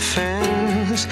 fence